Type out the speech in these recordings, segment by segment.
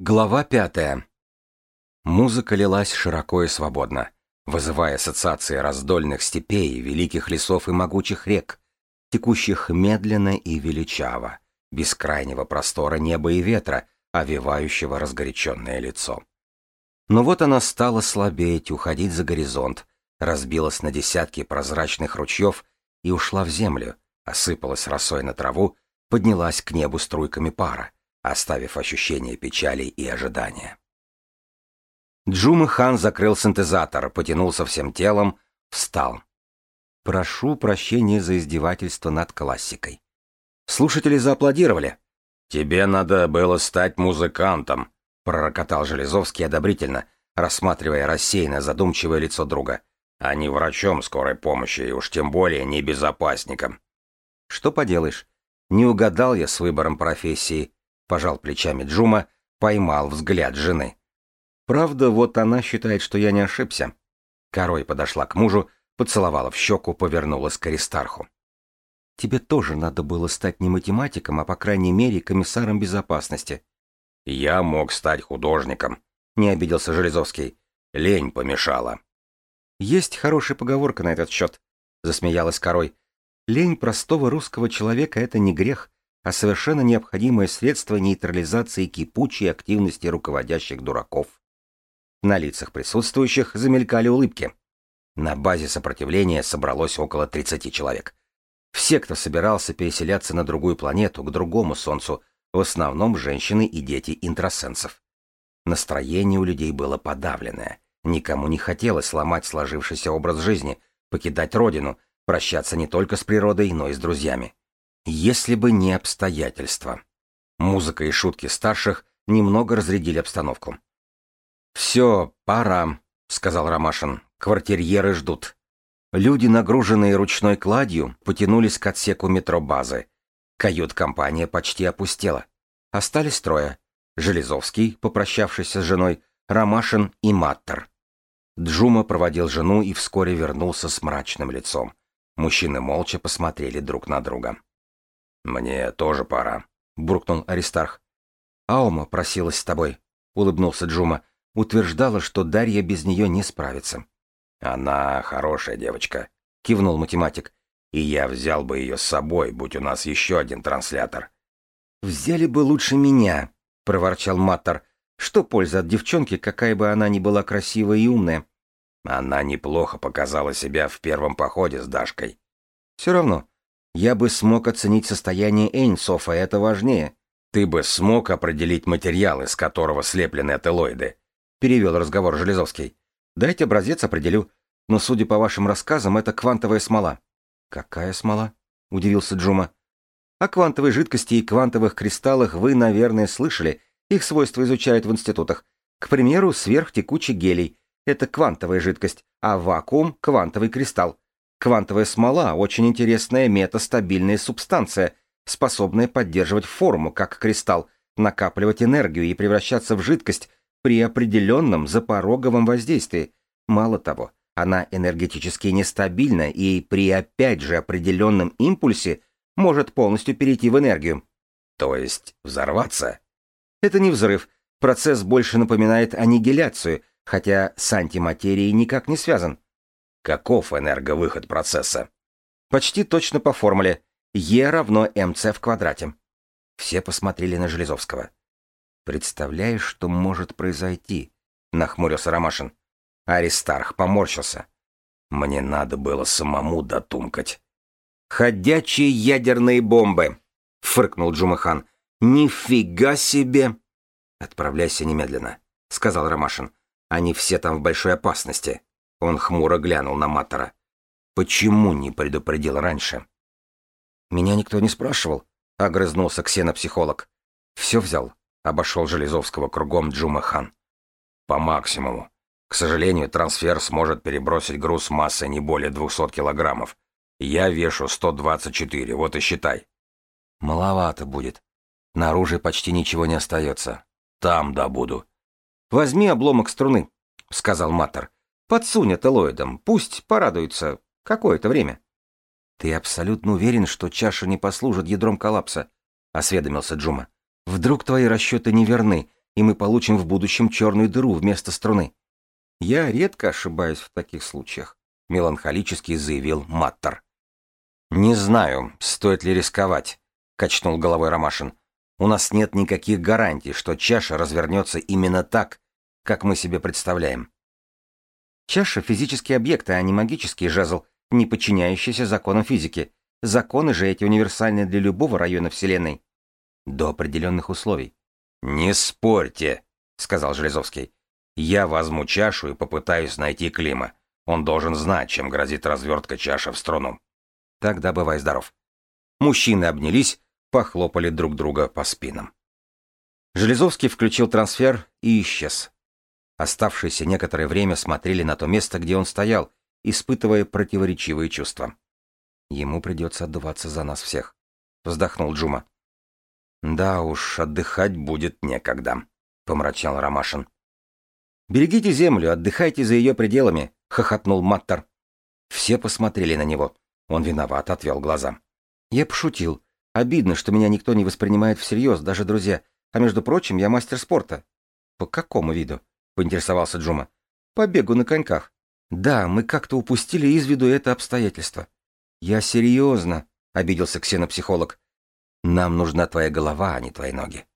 Глава пятая. Музыка лилась широко и свободно, вызывая ассоциации раздольных степей, великих лесов и могучих рек, текущих медленно и величаво, бескрайнего простора неба и ветра, овивающего разгоряченное лицо. Но вот она стала слабеть, уходить за горизонт, разбилась на десятки прозрачных ручьев и ушла в землю, осыпалась росой на траву, поднялась к небу струйками пара, оставив ощущение печали и ожидания. Джума Хан закрыл синтезатор, потянулся всем телом, встал. Прошу прощения за издевательство над классикой. Слушатели зааплодировали. «Тебе надо было стать музыкантом», — пророкотал Железовский одобрительно, рассматривая рассеянно задумчивое лицо друга, а не врачом скорой помощи и уж тем более не безопасником. «Что поделаешь, не угадал я с выбором профессии», — пожал плечами Джума, поймал взгляд жены. Правда, вот она считает, что я не ошибся. Корой подошла к мужу, поцеловала в щеку, повернулась к Аристарху. Тебе тоже надо было стать не математиком, а по крайней мере комиссаром безопасности. Я мог стать художником, не обиделся Железовский. Лень помешала. Есть хорошая поговорка на этот счет, засмеялась Корой. Лень простого русского человека — это не грех, а совершенно необходимое средство нейтрализации кипучей активности руководящих дураков. На лицах присутствующих замелькали улыбки. На базе сопротивления собралось около 30 человек. Все, кто собирался переселяться на другую планету, к другому Солнцу, в основном женщины и дети интросенсов. Настроение у людей было подавленное. Никому не хотелось сломать сложившийся образ жизни, покидать родину, прощаться не только с природой, но и с друзьями. Если бы не обстоятельства. Музыка и шутки старших немного разрядили обстановку. «Все, пора», — сказал Ромашин. «Квартирьеры ждут». Люди, нагруженные ручной кладью, потянулись к отсеку метро базы. Кают-компания почти опустела. Остались трое. Железовский, попрощавшийся с женой, Ромашин и Маттер. Джума проводил жену и вскоре вернулся с мрачным лицом. Мужчины молча посмотрели друг на друга. «Мне тоже пора», — буркнул Аристарх. «Аума просилась с тобой», — улыбнулся Джума утверждала, что Дарья без нее не справится. «Она хорошая девочка», — кивнул математик. «И я взял бы ее с собой, будь у нас еще один транслятор». «Взяли бы лучше меня», — проворчал Маттер. «Что польза от девчонки, какая бы она ни была красивая и умная?» Она неплохо показала себя в первом походе с Дашкой. «Все равно, я бы смог оценить состояние Эйнсофа, это важнее. Ты бы смог определить материал, из которого слеплены ателоиды. — перевел разговор Железовский. «Дайте образец, определю. Но, судя по вашим рассказам, это квантовая смола». «Какая смола?» — удивился Джума. «О квантовой жидкости и квантовых кристаллах вы, наверное, слышали. Их свойства изучают в институтах. К примеру, сверхтекучий гелий — это квантовая жидкость, а вакуум — квантовый кристалл. Квантовая смола — очень интересная метастабильная субстанция, способная поддерживать форму, как кристалл, накапливать энергию и превращаться в жидкость, при определенном запороговом воздействии. Мало того, она энергетически нестабильна и при опять же определенном импульсе может полностью перейти в энергию. То есть взорваться? Это не взрыв. Процесс больше напоминает аннигиляцию, хотя с антиматерией никак не связан. Каков энерговыход процесса? Почти точно по формуле. Е равно МЦ в квадрате. Все посмотрели на Железовского. «Представляешь, что может произойти?» — нахмурился Ромашин. Аристарх поморщился. «Мне надо было самому дотумкать». «Ходячие ядерные бомбы!» — фыркнул Джумахан. «Нифига себе!» «Отправляйся немедленно», — сказал Ромашин. «Они все там в большой опасности». Он хмуро глянул на Маттера. «Почему не предупредил раньше?» «Меня никто не спрашивал», — огрызнулся ксенопсихолог. «Все взял. Обошел Железовского кругом Джумахан. По максимуму. К сожалению, трансфер сможет перебросить груз массой не более 200 килограммов. Я вешу 124, вот и считай. Маловато будет. Наружу почти ничего не остается. Там добуду. Возьми обломок струны, сказал Маттер. Подсунь эталоидом, пусть порадуется какое-то время. Ты абсолютно уверен, что чаша не послужит ядром коллапса? осведомился Джума. Вдруг твои расчеты неверны, и мы получим в будущем черную дыру вместо струны. Я редко ошибаюсь в таких случаях, меланхолически заявил Маттер. Не знаю, стоит ли рисковать, качнул головой Ромашин. У нас нет никаких гарантий, что чаша развернется именно так, как мы себе представляем. Чаша — физический объект, а не магический жезл, не подчиняющийся законам физики. Законы же эти универсальны для любого района Вселенной. До определенных условий. «Не спорьте», — сказал Железовский. «Я возьму чашу и попытаюсь найти Клима. Он должен знать, чем грозит развертка чаши в струну». Тогда бывай здоров. Мужчины обнялись, похлопали друг друга по спинам. Железовский включил трансфер и исчез. Оставшиеся некоторое время смотрели на то место, где он стоял, испытывая противоречивые чувства. Ему придется отдуваться за нас всех. Вздохнул Джума. Да уж, отдыхать будет некогда, помрачнел Ромашин. Берегите землю, отдыхайте за ее пределами, хохотнул Маттер. Все посмотрели на него. Он виноват, отвел глаза. Я пошутил. Обидно, что меня никто не воспринимает всерьез, даже друзья. А между прочим, я мастер спорта. По какому виду? Поинтересовался Джума. По бегу на коньках. Да, мы как-то упустили из виду это обстоятельство. Я серьезно, обиделся ксенопсихолог. Нам нужна твоя голова, а не твои ноги.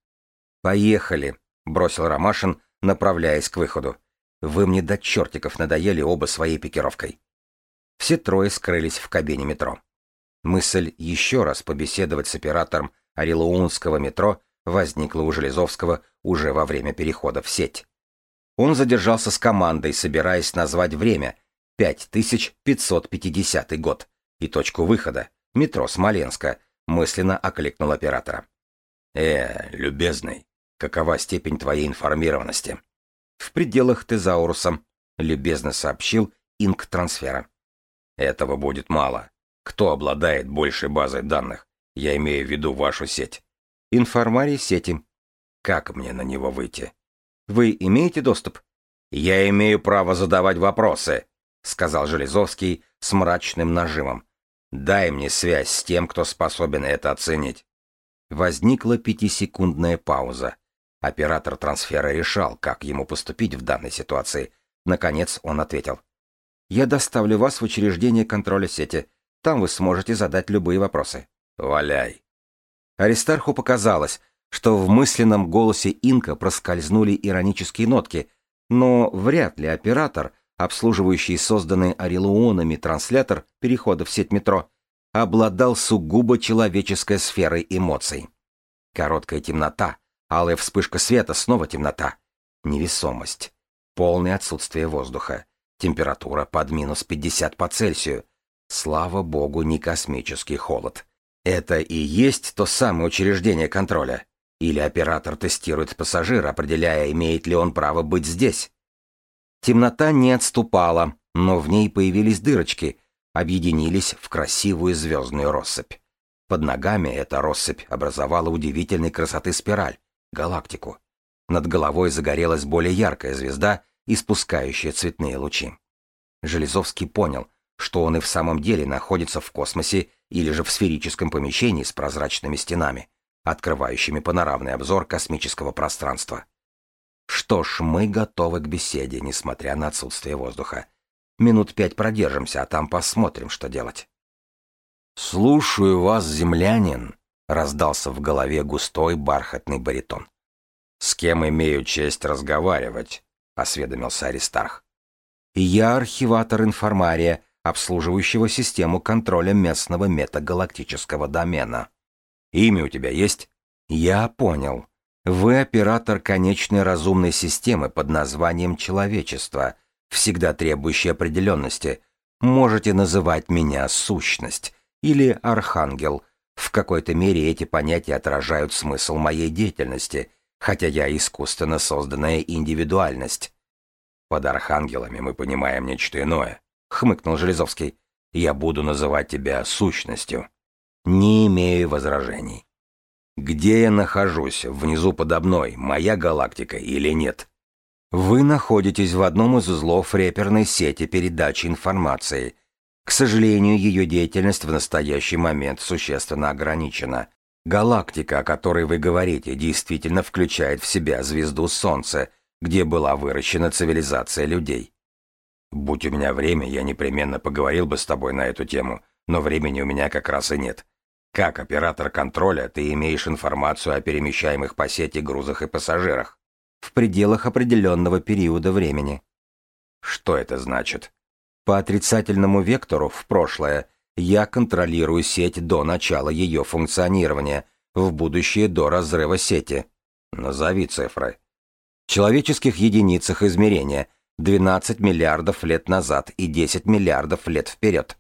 Поехали, бросил Ромашин, направляясь к выходу. Вы мне до чертиков надоели оба своей пикировкой. Все трое скрылись в кабине метро. Мысль еще раз побеседовать с оператором Орелуунского метро возникла у Железовского уже во время перехода в сеть. Он задержался с командой, собираясь назвать время 5550 год и точку выхода метро Смоленска, мысленно окликнул оператора. «Э, любезный, какова степень твоей информированности?» «В пределах тезауруса», — любезно сообщил инк трансфера. «Этого будет мало. Кто обладает большей базой данных? Я имею в виду вашу сеть». «Информарий сети». «Как мне на него выйти?» «Вы имеете доступ?» «Я имею право задавать вопросы», — сказал Железовский с мрачным нажимом. Дай мне связь с тем, кто способен это оценить. Возникла пятисекундная пауза. Оператор трансфера решал, как ему поступить в данной ситуации. Наконец он ответил. «Я доставлю вас в учреждение контроля сети. Там вы сможете задать любые вопросы». «Валяй». Аристарху показалось, что в мысленном голосе Инка проскользнули иронические нотки, но вряд ли оператор обслуживающий созданный орелуонами транслятор перехода в сеть метро, обладал сугубо человеческой сферой эмоций. Короткая темнота, алая вспышка света, снова темнота. Невесомость. Полное отсутствие воздуха. Температура под минус 50 по Цельсию. Слава богу, не космический холод. Это и есть то самое учреждение контроля. Или оператор тестирует пассажира, определяя, имеет ли он право быть здесь. Темнота не отступала, но в ней появились дырочки, объединились в красивую звездную россыпь. Под ногами эта россыпь образовала удивительной красоты спираль, галактику. Над головой загорелась более яркая звезда, испускающая цветные лучи. Железовский понял, что он и в самом деле находится в космосе или же в сферическом помещении с прозрачными стенами, открывающими панорамный обзор космического пространства. Что ж, мы готовы к беседе, несмотря на отсутствие воздуха. Минут пять продержимся, а там посмотрим, что делать. «Слушаю вас, землянин», — раздался в голове густой бархатный баритон. «С кем имею честь разговаривать?» — осведомился Аристарх. «Я архиватор информария, обслуживающего систему контроля местного метагалактического домена. Имя у тебя есть?» «Я понял», вы оператор конечной разумной системы под названием человечество, всегда требующей определенности. Можете называть меня сущность или архангел. В какой-то мере эти понятия отражают смысл моей деятельности, хотя я искусственно созданная индивидуальность. Под архангелами мы понимаем нечто иное, хмыкнул Железовский. Я буду называть тебя сущностью. Не имею возражений. Где я нахожусь, внизу подо мной, моя галактика или нет? Вы находитесь в одном из узлов реперной сети передачи информации. К сожалению, ее деятельность в настоящий момент существенно ограничена. Галактика, о которой вы говорите, действительно включает в себя звезду Солнца, где была выращена цивилизация людей. Будь у меня время, я непременно поговорил бы с тобой на эту тему, но времени у меня как раз и нет. Как оператор контроля ты имеешь информацию о перемещаемых по сети грузах и пассажирах? В пределах определенного периода времени. Что это значит? По отрицательному вектору в прошлое я контролирую сеть до начала ее функционирования, в будущее до разрыва сети. Назови цифры. В человеческих единицах измерения 12 миллиардов лет назад и 10 миллиардов лет вперед.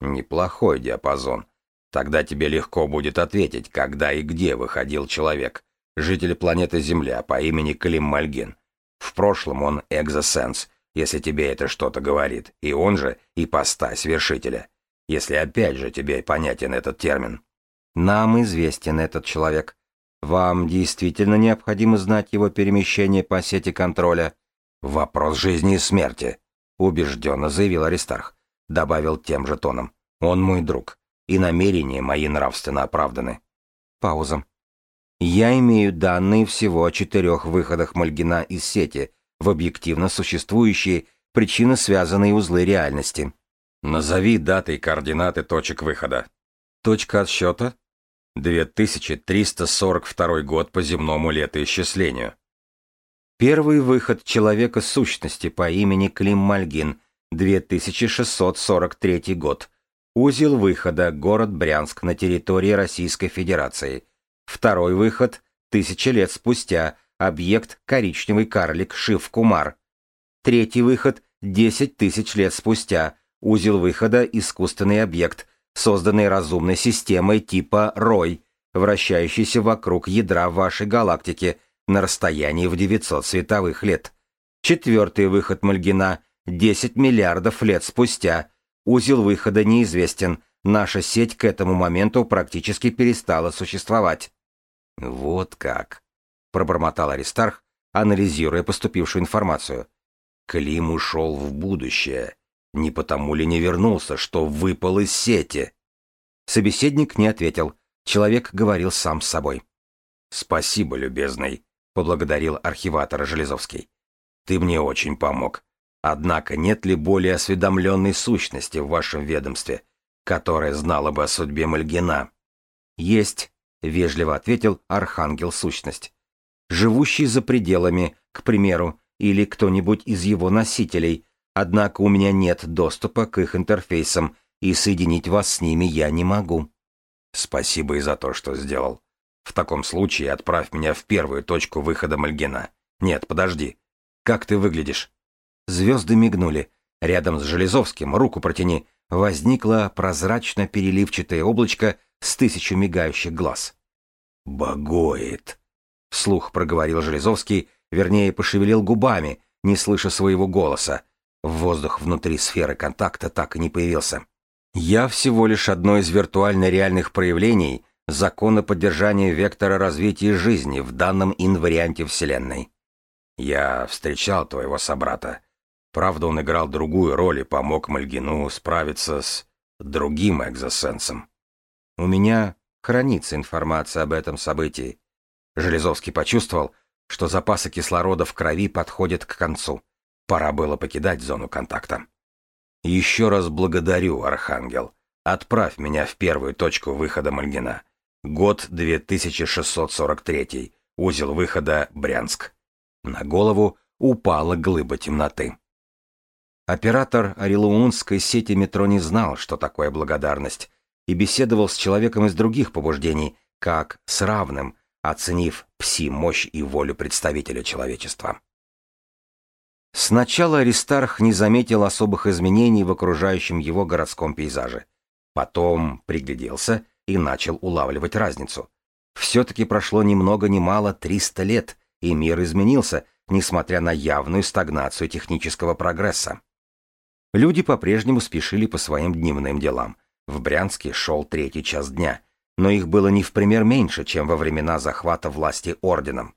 Неплохой диапазон. Тогда тебе легко будет ответить, когда и где выходил человек, житель планеты Земля по имени Клим Мальгин. В прошлом он экзосенс, если тебе это что-то говорит, и он же ипостась вершителя. Если опять же тебе понятен этот термин. Нам известен этот человек. Вам действительно необходимо знать его перемещение по сети контроля? Вопрос жизни и смерти, убежденно заявил Аристарх. Добавил тем же тоном. Он мой друг, и намерения мои нравственно оправданы. Пауза. Я имею данные всего о четырех выходах Мальгина из сети в объективно существующие причины связанные узлы реальности. Назови даты и координаты точек выхода. Точка отсчета 2342 год по земному летоисчислению. Первый выход человека сущности по имени Клим Мальгин, 2643 год. Узел выхода, город Брянск на территории Российской Федерации. Второй выход, тысяча лет спустя, объект коричневый карлик Шив-Кумар. Третий выход, 10 тысяч лет спустя, узел выхода, искусственный объект – созданный разумной системой типа Рой, вращающейся вокруг ядра вашей галактики на расстоянии в 900 световых лет. Четвертый выход Мальгина 10 миллиардов лет спустя. Узел выхода неизвестен. Наша сеть к этому моменту практически перестала существовать. Вот как, пробормотал Аристарх, анализируя поступившую информацию. Клим ушел в будущее. Не потому ли не вернулся, что выпал из сети? Собеседник не ответил. Человек говорил сам с собой. «Спасибо, любезный», — поблагодарил архиватор Железовский. «Ты мне очень помог. Однако нет ли более осведомленной сущности в вашем ведомстве, которая знала бы о судьбе Мальгина?» «Есть», — вежливо ответил Архангел Сущность. «Живущий за пределами, к примеру, или кто-нибудь из его носителей, Однако у меня нет доступа к их интерфейсам, и соединить вас с ними я не могу. Спасибо и за то, что сделал. В таком случае отправь меня в первую точку выхода Мальгина. Нет, подожди. Как ты выглядишь? Звезды мигнули. Рядом с Железовским, руку протяни, возникло прозрачно-переливчатое облачко с тысячу мигающих глаз. «Богоид!» — вслух проговорил Железовский, вернее, пошевелил губами, не слыша своего голоса, Воздух внутри сферы контакта так и не появился. Я всего лишь одно из виртуально реальных проявлений закона поддержания вектора развития жизни в данном инварианте Вселенной. Я встречал твоего собрата. Правда, он играл другую роль и помог Мальгину справиться с другим экзосенсом. У меня хранится информация об этом событии. Железовский почувствовал, что запасы кислорода в крови подходят к концу. Пора было покидать зону контакта. Еще раз благодарю, Архангел. Отправь меня в первую точку выхода Мальгина. Год 2643. Узел выхода Брянск. На голову упала глыба темноты. Оператор Орелуунской сети метро не знал, что такое благодарность, и беседовал с человеком из других побуждений, как с равным, оценив пси-мощь и волю представителя человечества. Сначала Аристарх не заметил особых изменений в окружающем его городском пейзаже. Потом пригляделся и начал улавливать разницу. Все-таки прошло ни много ни мало 300 лет, и мир изменился, несмотря на явную стагнацию технического прогресса. Люди по-прежнему спешили по своим дневным делам. В Брянске шел третий час дня, но их было не в пример меньше, чем во времена захвата власти орденом.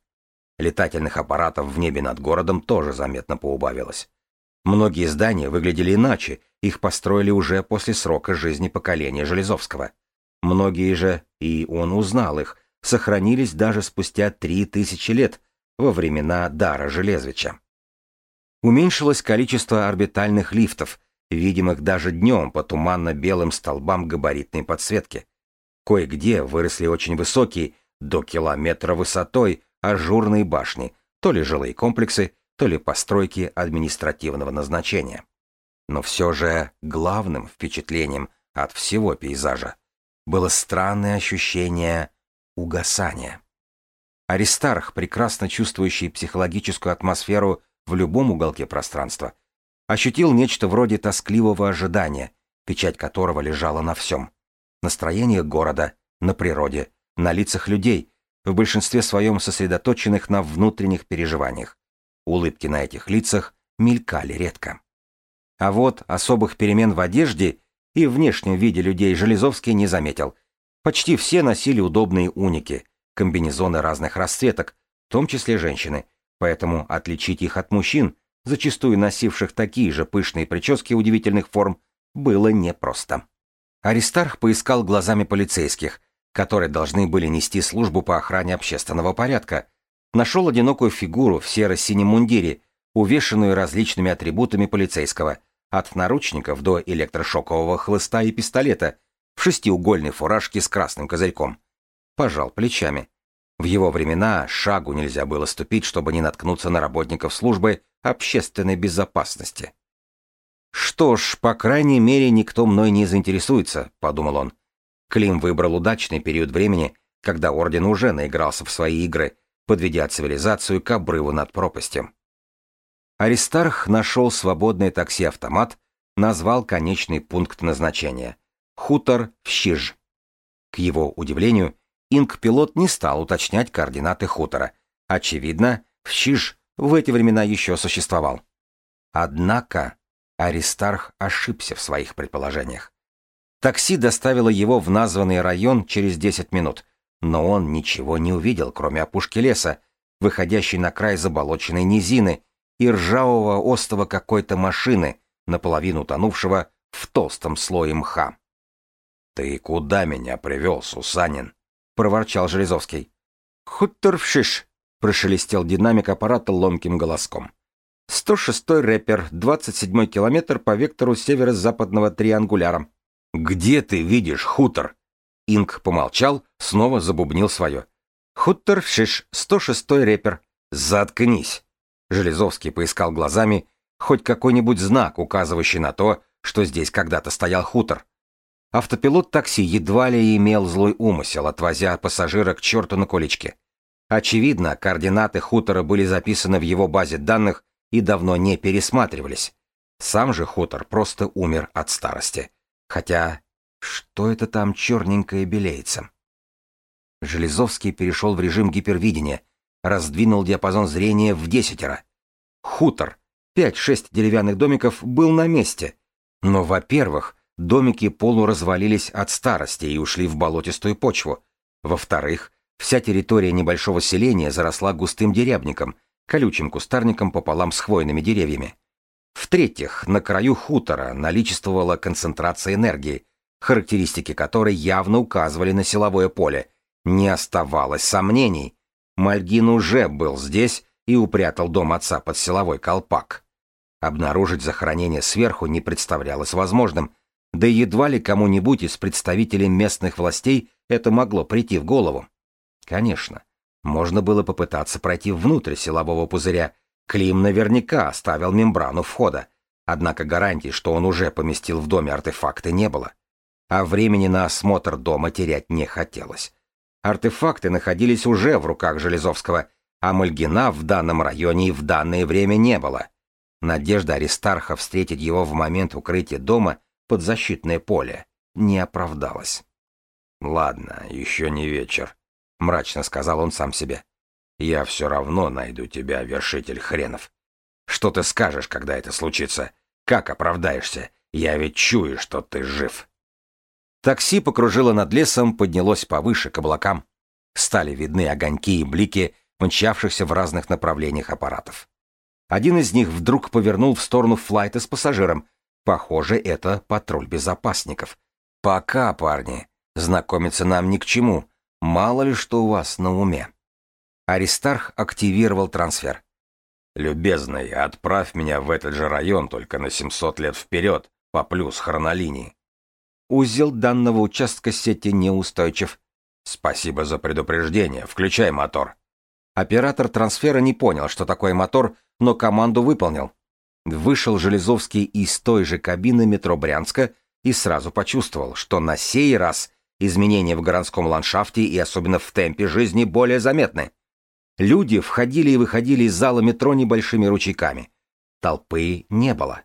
Летательных аппаратов в небе над городом тоже заметно поубавилось. Многие здания выглядели иначе, их построили уже после срока жизни поколения Железовского. Многие же, и он узнал их, сохранились даже спустя три тысячи лет, во времена Дара Железвича. Уменьшилось количество орбитальных лифтов, видимых даже днем по туманно-белым столбам габаритной подсветки. Кое-где выросли очень высокие, до километра высотой, ажурные башни, то ли жилые комплексы, то ли постройки административного назначения. Но все же главным впечатлением от всего пейзажа было странное ощущение угасания. Аристарх, прекрасно чувствующий психологическую атмосферу в любом уголке пространства, ощутил нечто вроде тоскливого ожидания, печать которого лежала на всем. Настроение города, на природе, на лицах людей, в большинстве своем сосредоточенных на внутренних переживаниях. Улыбки на этих лицах мелькали редко. А вот особых перемен в одежде и внешнем виде людей Железовский не заметил. Почти все носили удобные уники, комбинезоны разных расцветок, в том числе женщины, поэтому отличить их от мужчин, зачастую носивших такие же пышные прически удивительных форм, было непросто. Аристарх поискал глазами полицейских, которые должны были нести службу по охране общественного порядка, нашел одинокую фигуру в серо-синем мундире, увешанную различными атрибутами полицейского, от наручников до электрошокового хлыста и пистолета, в шестиугольной фуражке с красным козырьком. Пожал плечами. В его времена шагу нельзя было ступить, чтобы не наткнуться на работников службы общественной безопасности. «Что ж, по крайней мере, никто мной не заинтересуется», — подумал он. Клим выбрал удачный период времени, когда Орден уже наигрался в свои игры, подведя цивилизацию к обрыву над пропастью. Аристарх нашел свободный такси-автомат, назвал конечный пункт назначения — хутор в Щиж. К его удивлению, инк-пилот не стал уточнять координаты хутора. Очевидно, в Щиж в эти времена еще существовал. Однако Аристарх ошибся в своих предположениях. Такси доставило его в названный район через 10 минут, но он ничего не увидел, кроме опушки леса, выходящей на край заболоченной низины, и ржавого остова какой-то машины, наполовину тонувшего в толстом слое мха. «Ты куда меня привел, Сусанин?» — проворчал Железовский. «Хутор в шиш», — прошелестел динамик аппарата ломким голоском. «106-й рэпер, 27-й километр по вектору северо-западного триангуляра». «Где ты видишь хутор?» Инг помолчал, снова забубнил свое. «Хутор шиш, 106-й рэпер». «Заткнись!» Железовский поискал глазами хоть какой-нибудь знак, указывающий на то, что здесь когда-то стоял хутор. Автопилот такси едва ли имел злой умысел, отвозя пассажира к черту на куличке. Очевидно, координаты хутора были записаны в его базе данных и давно не пересматривались. Сам же хутор просто умер от старости. Хотя, что это там черненькое белеется? Железовский перешел в режим гипервидения, раздвинул диапазон зрения в десятеро. Хутор, пять-шесть деревянных домиков, был на месте. Но, во-первых, домики полуразвалились от старости и ушли в болотистую почву. Во-вторых, вся территория небольшого селения заросла густым дерябником, колючим кустарником пополам с хвойными деревьями. В-третьих, на краю хутора наличествовала концентрация энергии, характеристики которой явно указывали на силовое поле. Не оставалось сомнений. Мальгин уже был здесь и упрятал дом отца под силовой колпак. Обнаружить захоронение сверху не представлялось возможным, да едва ли кому-нибудь из представителей местных властей это могло прийти в голову. Конечно, можно было попытаться пройти внутрь силового пузыря. Клим наверняка оставил мембрану входа, однако гарантий, что он уже поместил в доме артефакты, не было. А времени на осмотр дома терять не хотелось. Артефакты находились уже в руках Железовского, а Мальгина в данном районе и в данное время не было. Надежда Аристарха встретить его в момент укрытия дома под защитное поле не оправдалась. «Ладно, еще не вечер», — мрачно сказал он сам себе. «Я все равно найду тебя, вершитель хренов. Что ты скажешь, когда это случится? Как оправдаешься? Я ведь чую, что ты жив». Такси покружило над лесом, поднялось повыше к облакам. Стали видны огоньки и блики мчавшихся в разных направлениях аппаратов. Один из них вдруг повернул в сторону флайта с пассажиром. Похоже, это патруль безопасников. «Пока, парни. Знакомиться нам ни к чему. Мало ли что у вас на уме. Аристарх активировал трансфер. «Любезный, отправь меня в этот же район только на 700 лет вперед, по плюс хронолинии». Узел данного участка сети неустойчив. «Спасибо за предупреждение. Включай мотор». Оператор трансфера не понял, что такое мотор, но команду выполнил. Вышел Железовский из той же кабины метро Брянска и сразу почувствовал, что на сей раз изменения в городском ландшафте и особенно в темпе жизни более заметны. Люди входили и выходили из зала метро небольшими ручейками. Толпы не было.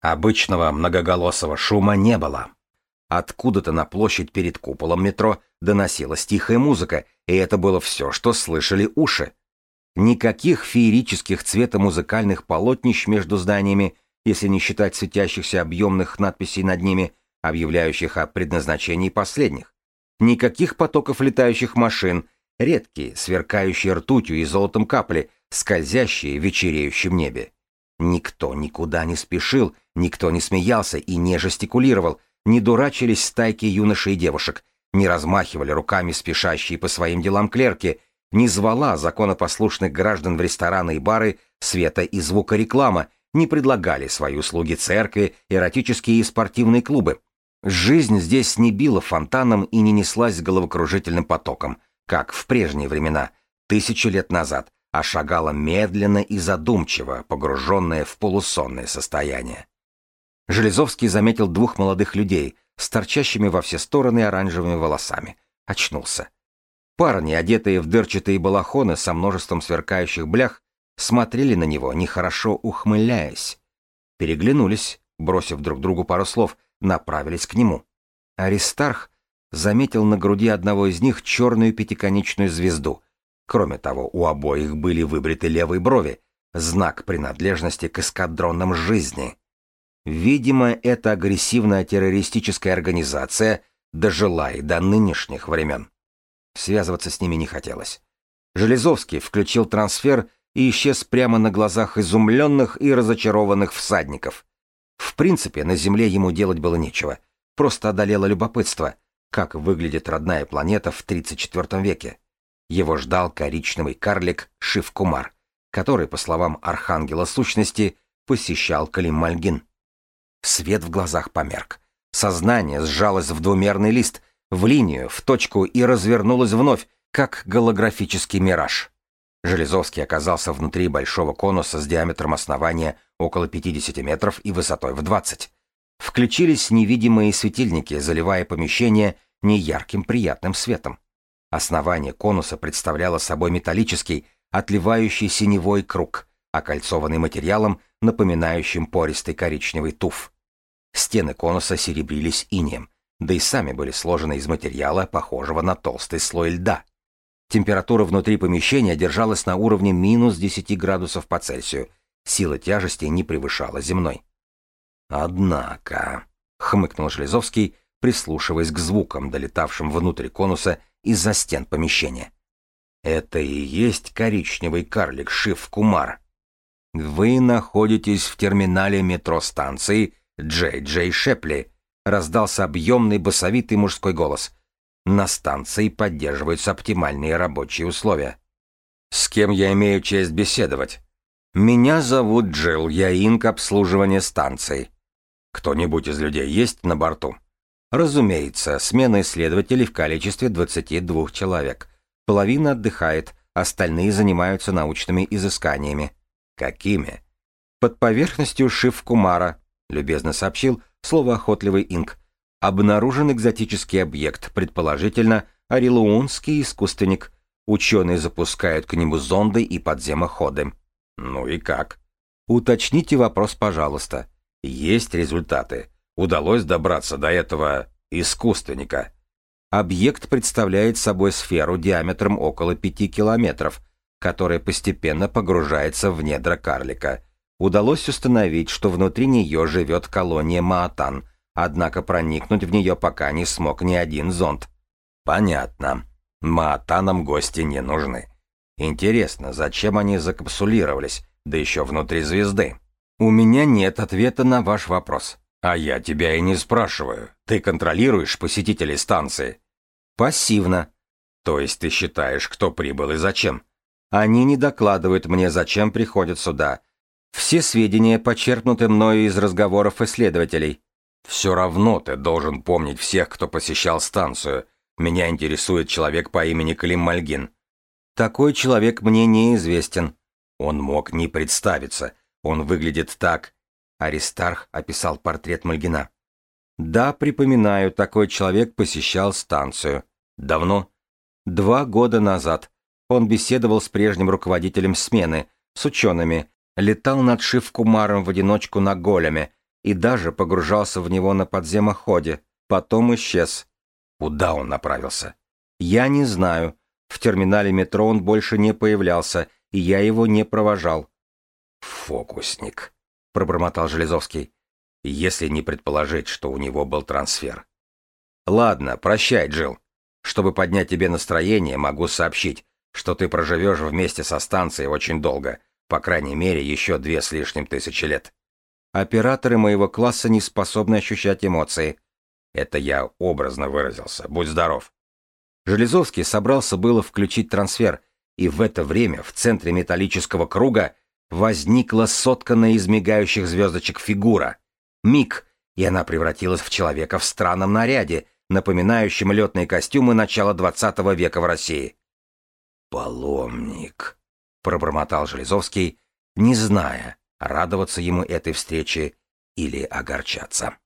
Обычного многоголосого шума не было. Откуда-то на площадь перед куполом метро доносилась тихая музыка, и это было все, что слышали уши. Никаких феерических цветомузыкальных полотнищ между зданиями, если не считать светящихся объемных надписей над ними, объявляющих о предназначении последних. Никаких потоков летающих машин, редкие, сверкающие ртутью и золотом капли, скользящие в вечереющем небе. Никто никуда не спешил, никто не смеялся и не жестикулировал, не дурачились стайки юношей и девушек, не размахивали руками спешащие по своим делам клерки, не звала законопослушных граждан в рестораны и бары света и звука реклама, не предлагали свои услуги церкви, эротические и спортивные клубы. Жизнь здесь не била фонтаном и не неслась головокружительным потоком, как в прежние времена, тысячу лет назад, а шагала медленно и задумчиво, погруженная в полусонное состояние. Железовский заметил двух молодых людей с торчащими во все стороны оранжевыми волосами. Очнулся. Парни, одетые в дырчатые балахоны со множеством сверкающих блях, смотрели на него, нехорошо ухмыляясь. Переглянулись, бросив друг другу пару слов, направились к нему. Аристарх заметил на груди одного из них черную пятиконечную звезду. Кроме того, у обоих были выбриты левые брови, знак принадлежности к эскадронам жизни. Видимо, эта агрессивная террористическая организация дожила и до нынешних времен. Связываться с ними не хотелось. Железовский включил трансфер и исчез прямо на глазах изумленных и разочарованных всадников. В принципе, на Земле ему делать было нечего. Просто одолело любопытство — как выглядит родная планета в 34 веке. Его ждал коричневый карлик Шивкумар, который, по словам Архангела Сущности, посещал Калим-Мальгин. Свет в глазах померк. Сознание сжалось в двумерный лист, в линию, в точку и развернулось вновь, как голографический мираж. Железовский оказался внутри большого конуса с диаметром основания около 50 метров и высотой в 20. Включились невидимые светильники, заливая помещение неярким приятным светом. Основание конуса представляло собой металлический, отливающий синевой круг, окольцованный материалом, напоминающим пористый коричневый туф. Стены конуса серебрились инеем, да и сами были сложены из материала, похожего на толстый слой льда. Температура внутри помещения держалась на уровне минус 10 градусов по Цельсию, сила тяжести не превышала земной. «Однако», — хмыкнул Железовский, прислушиваясь к звукам, долетавшим внутрь конуса из-за стен помещения. «Это и есть коричневый карлик Шиф Кумар. Вы находитесь в терминале метро станции Джей Джей Шепли», — раздался объемный басовитый мужской голос. «На станции поддерживаются оптимальные рабочие условия». «С кем я имею честь беседовать?» «Меня зовут Джилл, я инк обслуживания станции», кто-нибудь из людей есть на борту? Разумеется, смена исследователей в количестве 22 человек. Половина отдыхает, остальные занимаются научными изысканиями. Какими? Под поверхностью Шив-Кумара, любезно сообщил словоохотливый инк. Обнаружен экзотический объект, предположительно, орелуунский искусственник. Ученые запускают к нему зонды и подземоходы. Ну и как? Уточните вопрос, пожалуйста. Есть результаты. Удалось добраться до этого искусственника. Объект представляет собой сферу диаметром около 5 километров, которая постепенно погружается в недра карлика. Удалось установить, что внутри нее живет колония Маатан, однако проникнуть в нее пока не смог ни один зонд. Понятно. Маатанам гости не нужны. Интересно, зачем они закапсулировались, да еще внутри звезды? У меня нет ответа на ваш вопрос. А я тебя и не спрашиваю. Ты контролируешь посетителей станции. Пассивно. То есть ты считаешь, кто прибыл и зачем? Они не докладывают мне, зачем приходят сюда. Все сведения почерпнуты мною из разговоров исследователей. Все равно ты должен помнить всех, кто посещал станцию. Меня интересует человек по имени Клим Мальгин. Такой человек мне неизвестен. Он мог не представиться. Он выглядит так. Аристарх описал портрет Мальгина. Да, припоминаю, такой человек посещал станцию. Давно? Два года назад. Он беседовал с прежним руководителем смены, с учеными, летал над Шивкумаром в одиночку на големе и даже погружался в него на подземоходе. Потом исчез. Куда он направился? Я не знаю. В терминале метро он больше не появлялся, и я его не провожал. «Фокусник», — пробормотал Железовский, если не предположить, что у него был трансфер. «Ладно, прощай, Джилл. Чтобы поднять тебе настроение, могу сообщить, что ты проживешь вместе со станцией очень долго, по крайней мере, еще две с лишним тысячи лет. Операторы моего класса не способны ощущать эмоции. Это я образно выразился. Будь здоров. Железовский собрался было включить трансфер, и в это время в центре металлического круга возникла сотканная из мигающих звездочек фигура. Миг, и она превратилась в человека в странном наряде, напоминающем летные костюмы начала XX века в России. «Паломник», — пробормотал Железовский, не зная, радоваться ему этой встрече или огорчаться.